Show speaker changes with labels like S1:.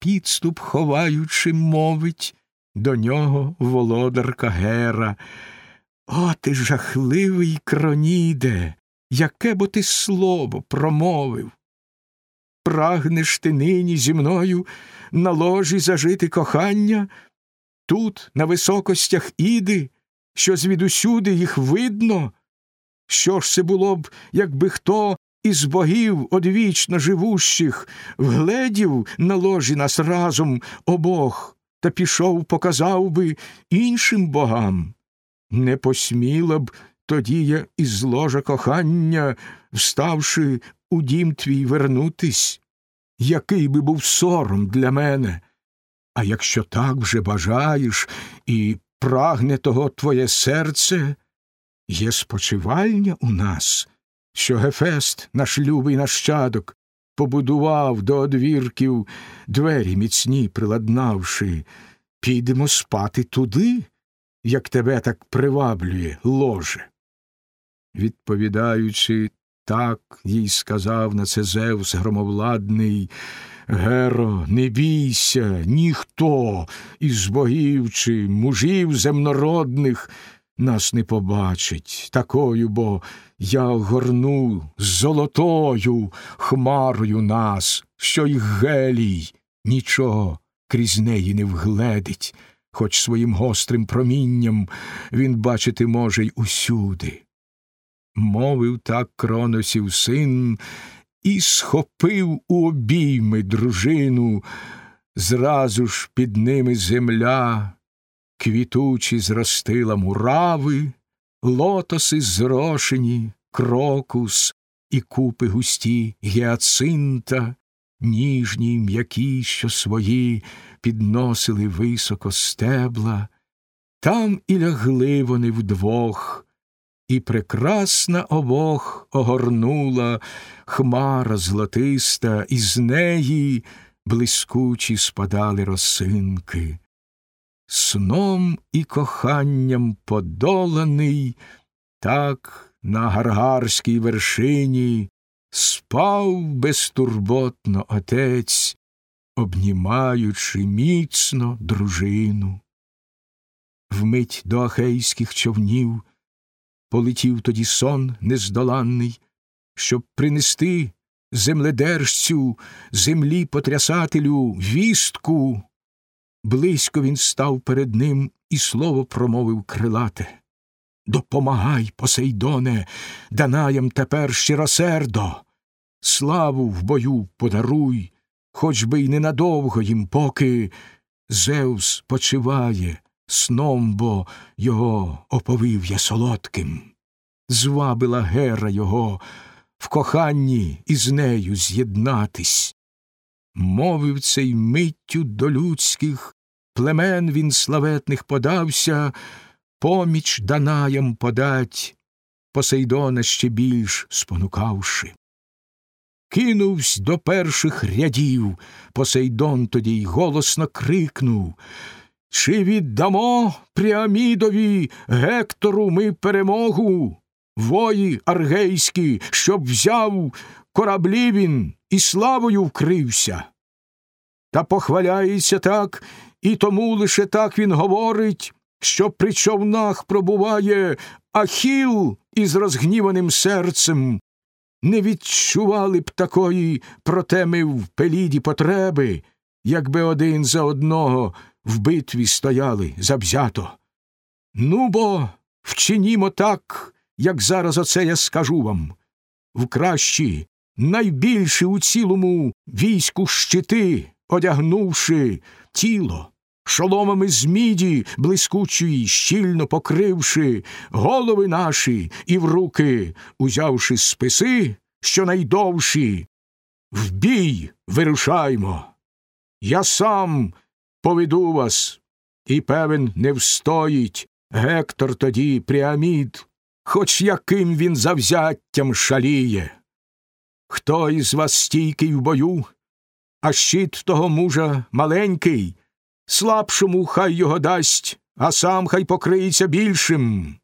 S1: підступ ховаючи, мовить до нього володарка Гера. О, ти жахливий кроніде, яке бо ти слово промовив. Прагнеш ти нині зі мною на ложі зажити кохання, тут, на високостях іди, що звідусюди їх видно. Що ж це було б, якби хто із богів одвічно живущих вгледів на ложі нас разом обох та пішов, показав би іншим богам? Не посміла б тоді я із ложа кохання, вставши у дім твій вернутись, який би був сором для мене. А якщо так вже бажаєш і прагне того твоє серце, є спочивальня у нас, що Гефест, наш любий нащадок, побудував до одвірків двері міцні приладнавши, підемо спати туди, як тебе так приваблює ложе. Відповідаючи, так їй сказав на це Зевс громовладний Геро, не бійся, ніхто із богів чи мужів земнородних нас не побачить. Такою, бо я горну золотою хмарою нас, що й гелій нічого крізь неї не вгледить, хоч своїм гострим промінням він бачити може й усюди. Мовив так кроносів син і схопив у обійми дружину, зразу ж під ними земля, квітучі зростила мурави, лотоси зрошені, крокус і купи густі гіацинта, ніжні м'які, що свої підносили високо стебла, там і лягли вони вдвох і прекрасна обох огорнула хмара золотиста, і з неї блискучі спадали росинки. Сном і коханням подоланий, так на гаргарській вершині спав безтурботно отець, обнімаючи міцно дружину. Вмить до ахейських човнів полетів тоді сон нездоланний, щоб принести земледержцю, землі потрясателю вістку. Близько він став перед ним і слово промовив крилате. Допомагай, Посейдоне, Данаям тепер щиросердо, славу в бою подаруй, хоч би й ненадовго їм, поки Зевс почиває, сном бо його оповив я солодким, звабила Гера його в коханні із нею з'єднатись. Мовив цей миттю до людських, племен він славетних подався, поміч Данаям подать, Посейдона ще більш спонукавши. Кинувсь до перших рядів, Посейдон тоді й голосно крикнув чи віддамо Пріамідові Гектору ми перемогу, вої аргейські, щоб взяв кораблі він і славою вкрився? Та похваляється так, і тому лише так він говорить, що при човнах пробуває Ахіл із розгніваним серцем. Не відчували б такої, проте ми в пеліді потреби, якби один за одного в битві стояли завзято. Ну бо вчинімо так, як зараз оце я скажу вам. В кращі, найбільші у цілому війську щити, одягнувши тіло, шоломами з міді блискучої, щільно покривши, голови наші і в руки, узявши списи, що найдовші, в бій вирушаймо. Я сам поведу вас, і певен не встоїть Гектор тоді Пріамід, хоч яким він завзяттям шаліє. Хто із вас стійкий в бою, а щит того мужа маленький, слабшому хай його дасть, а сам хай покриється більшим.